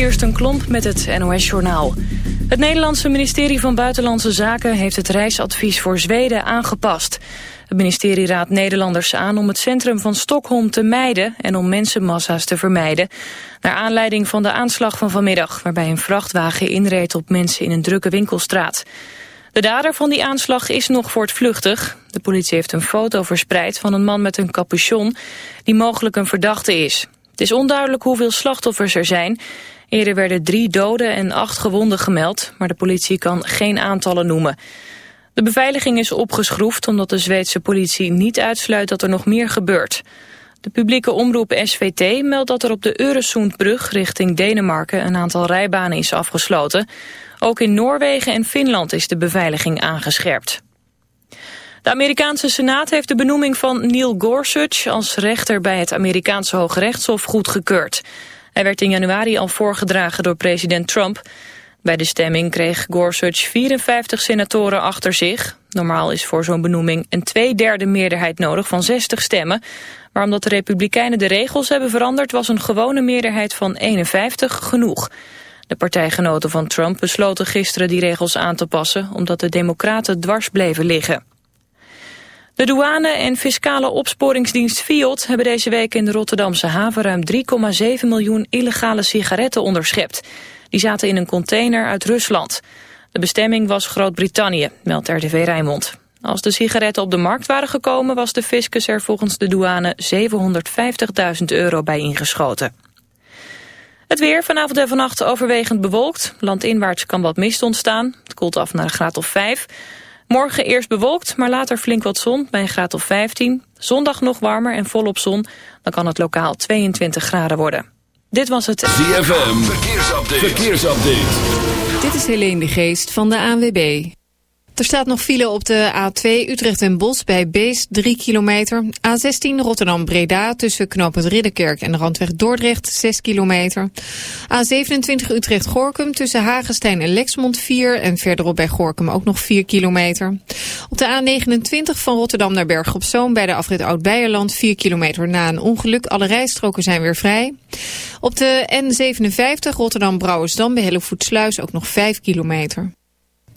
Kirsten Klomp met het NOS-journaal. Het Nederlandse ministerie van Buitenlandse Zaken heeft het reisadvies voor Zweden aangepast. Het ministerie raadt Nederlanders aan om het centrum van Stockholm te mijden en om mensenmassa's te vermijden. Naar aanleiding van de aanslag van vanmiddag, waarbij een vrachtwagen inreed op mensen in een drukke winkelstraat. De dader van die aanslag is nog voortvluchtig. De politie heeft een foto verspreid van een man met een capuchon die mogelijk een verdachte is. Het is onduidelijk hoeveel slachtoffers er zijn. Eerder werden drie doden en acht gewonden gemeld, maar de politie kan geen aantallen noemen. De beveiliging is opgeschroefd omdat de Zweedse politie niet uitsluit dat er nog meer gebeurt. De publieke omroep SVT meldt dat er op de Øresundbrug richting Denemarken een aantal rijbanen is afgesloten. Ook in Noorwegen en Finland is de beveiliging aangescherpt. De Amerikaanse Senaat heeft de benoeming van Neil Gorsuch als rechter bij het Amerikaanse Hoge Rechtshof goedgekeurd. Hij werd in januari al voorgedragen door president Trump. Bij de stemming kreeg Gorsuch 54 senatoren achter zich. Normaal is voor zo'n benoeming een tweederde meerderheid nodig van 60 stemmen. Maar omdat de Republikeinen de regels hebben veranderd... was een gewone meerderheid van 51 genoeg. De partijgenoten van Trump besloten gisteren die regels aan te passen... omdat de democraten dwars bleven liggen. De douane en fiscale opsporingsdienst Fiat hebben deze week in de Rotterdamse haven ruim 3,7 miljoen illegale sigaretten onderschept. Die zaten in een container uit Rusland. De bestemming was Groot-Brittannië, meldt RTV Rijnmond. Als de sigaretten op de markt waren gekomen was de fiscus er volgens de douane 750.000 euro bij ingeschoten. Het weer vanavond en vannacht overwegend bewolkt. Landinwaarts kan wat mist ontstaan. Het koelt af naar een graad of 5. Morgen eerst bewolkt, maar later flink wat zon bij een graad of 15. Zondag nog warmer en volop zon. Dan kan het lokaal 22 graden worden. Dit was het... ZFM, verkeersupdate. verkeersupdate. Dit is Helene de Geest van de ANWB. Er staat nog file op de A2 Utrecht en Bos bij Beest 3 kilometer. A16 Rotterdam-Breda tussen knooppunt Ridderkerk en Randweg Dordrecht 6 kilometer. A27 Utrecht-Gorkum tussen Hagenstein en Lexmond 4 en verderop bij Gorkum ook nog 4 kilometer. Op de A29 van Rotterdam naar Berg op Zoom bij de afrit Oud-Beierland 4 kilometer na een ongeluk. Alle rijstroken zijn weer vrij. Op de N57 Rotterdam-Brouwersdam bij Hellevoetsluis ook nog 5 kilometer.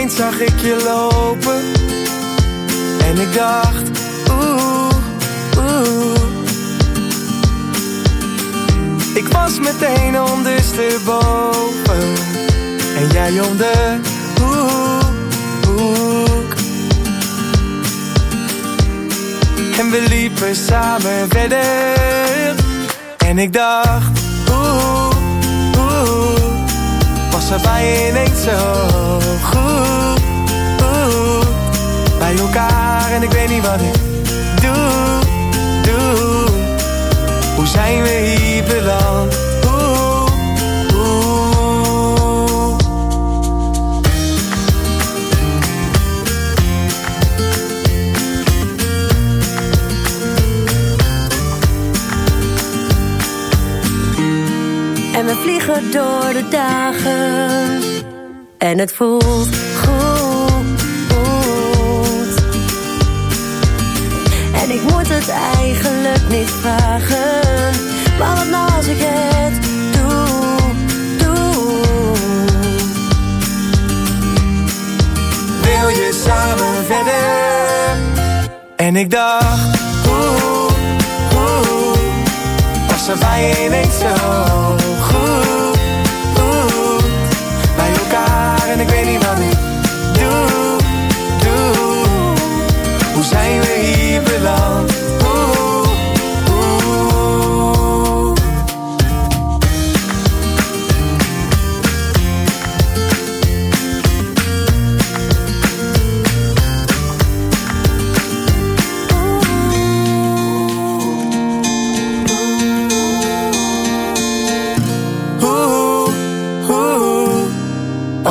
Ineens zag ik je lopen. En ik dacht, oeh, oeh. Ik was meteen ondersteboven. En jij om de hoek, En we liepen samen verder. En ik dacht, oeh, oeh. Was er bij ineens zo goed, oeh Bij elkaar en ik weet niet wat ik doe, doe. Hoe zijn we hier beland, En we vliegen door de dagen. En het voelt goed, goed. En ik moet het eigenlijk niet vragen. Maar wat nou als ik het doe, doe. Wil je samen verder? En ik dacht, oeh, oeh Was er bij je zo ik weet niet wat ik doe, doe. Hoe zijn we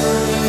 forever.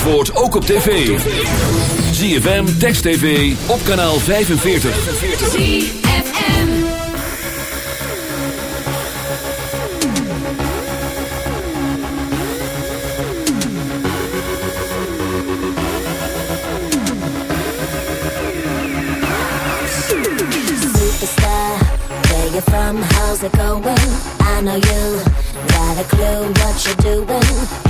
Zandvoort ook op tv. ZFM, Text TV, op kanaal 45. ZFM Superstar, where you from, how's it going? I know you, got a clue what you're doing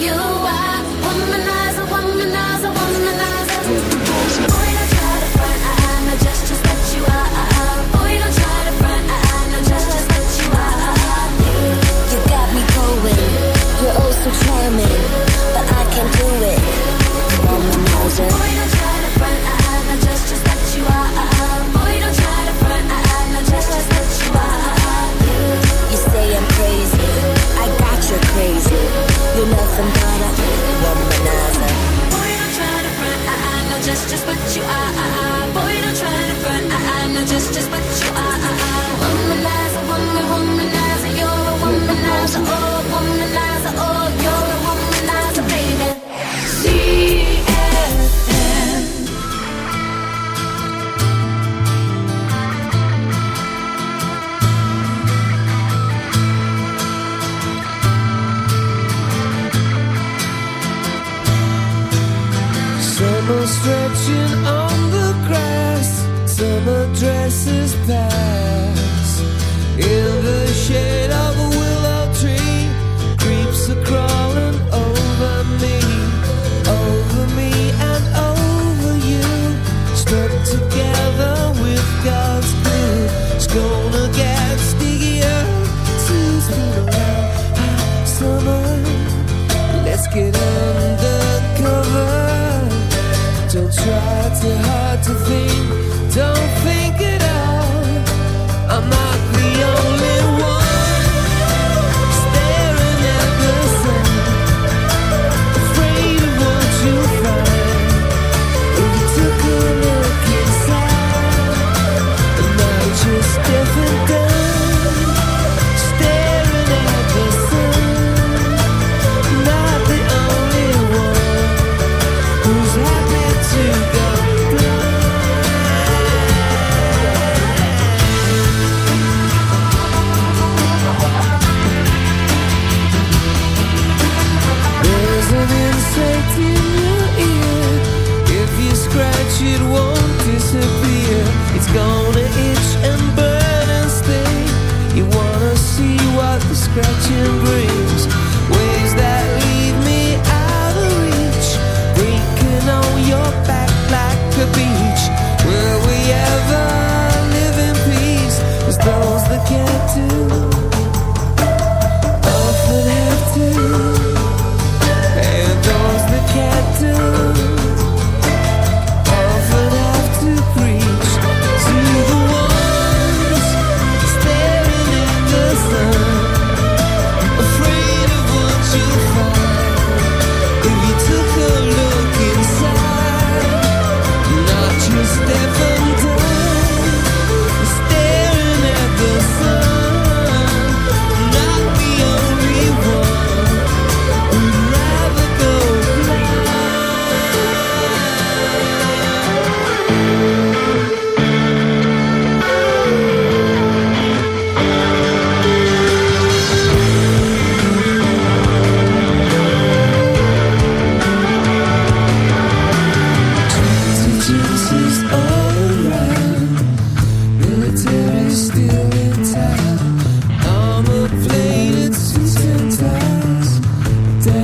you.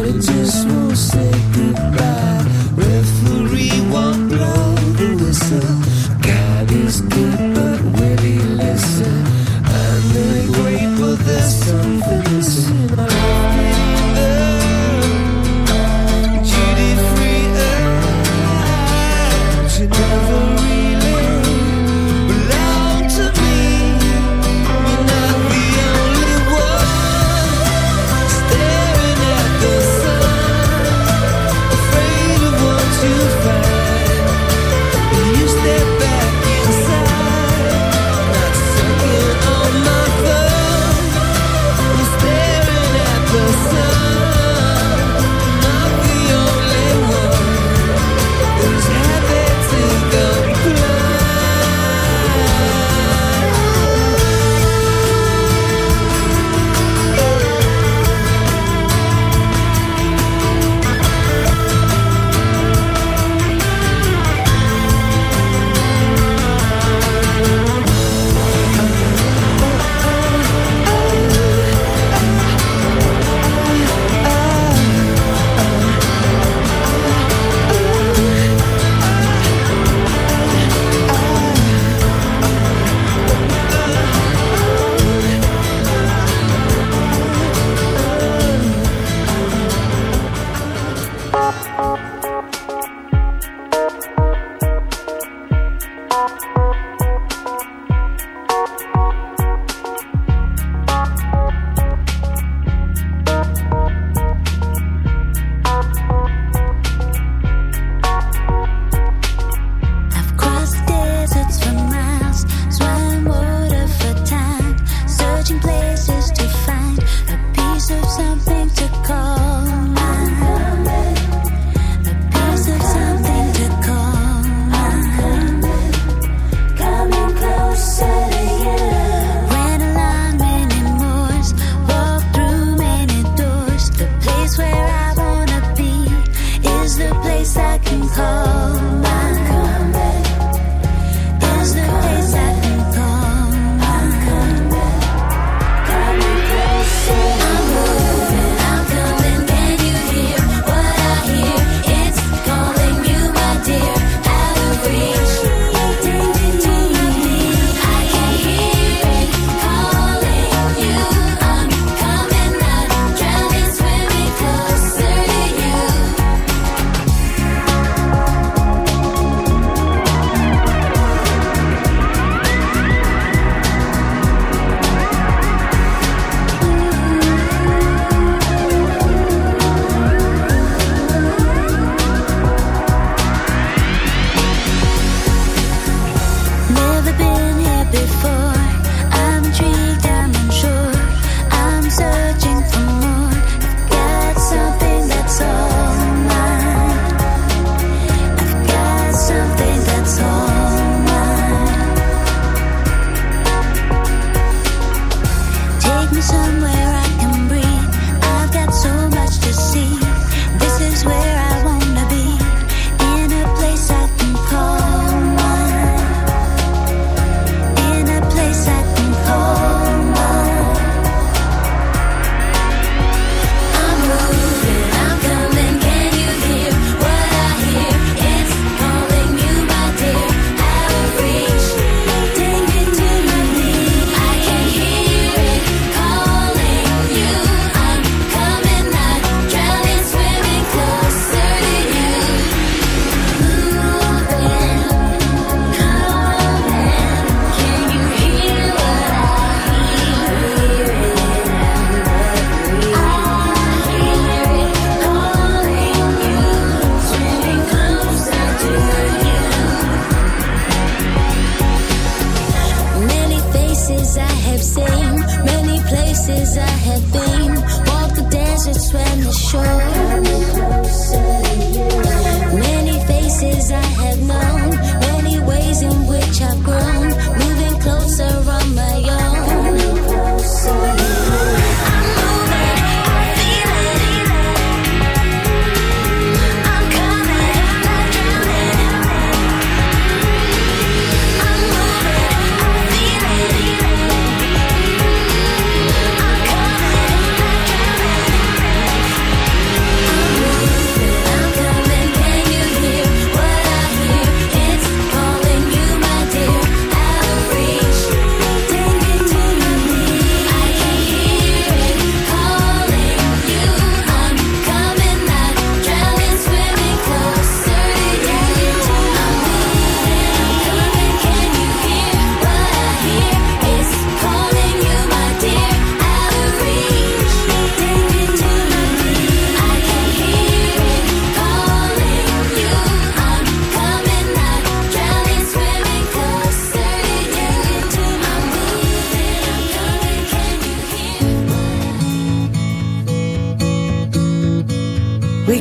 I just won't stick.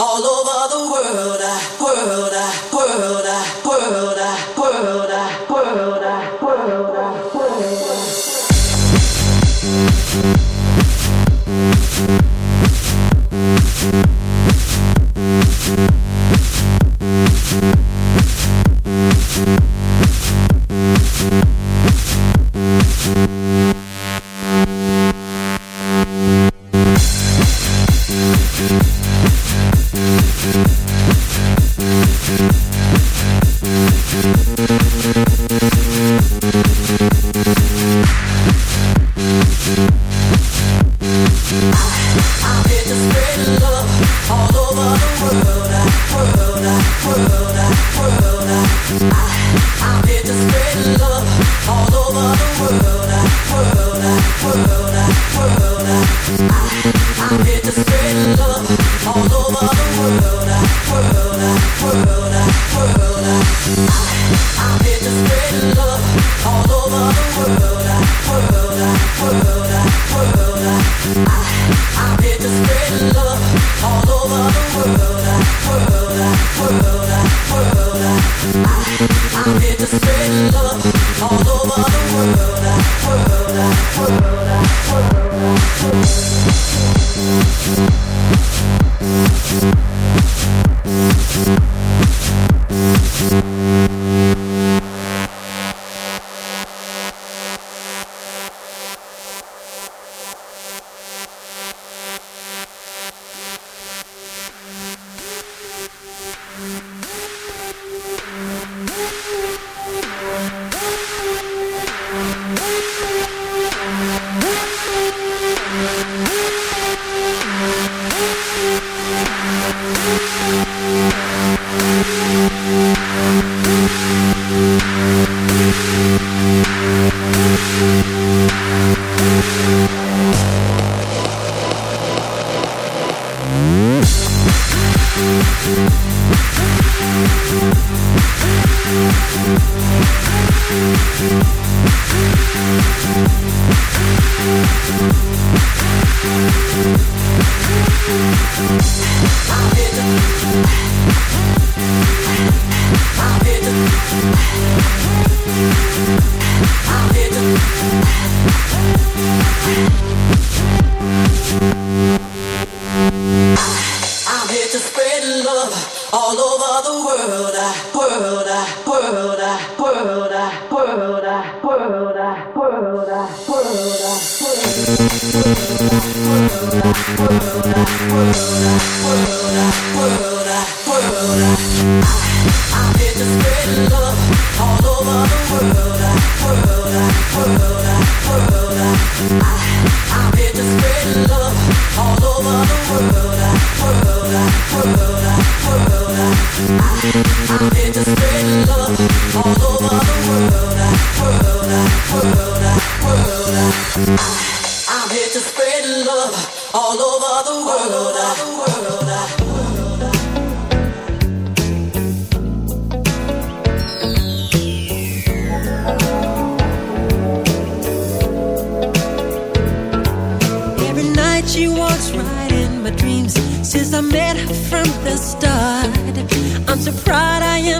all over the world. from the start. I'm so proud I am.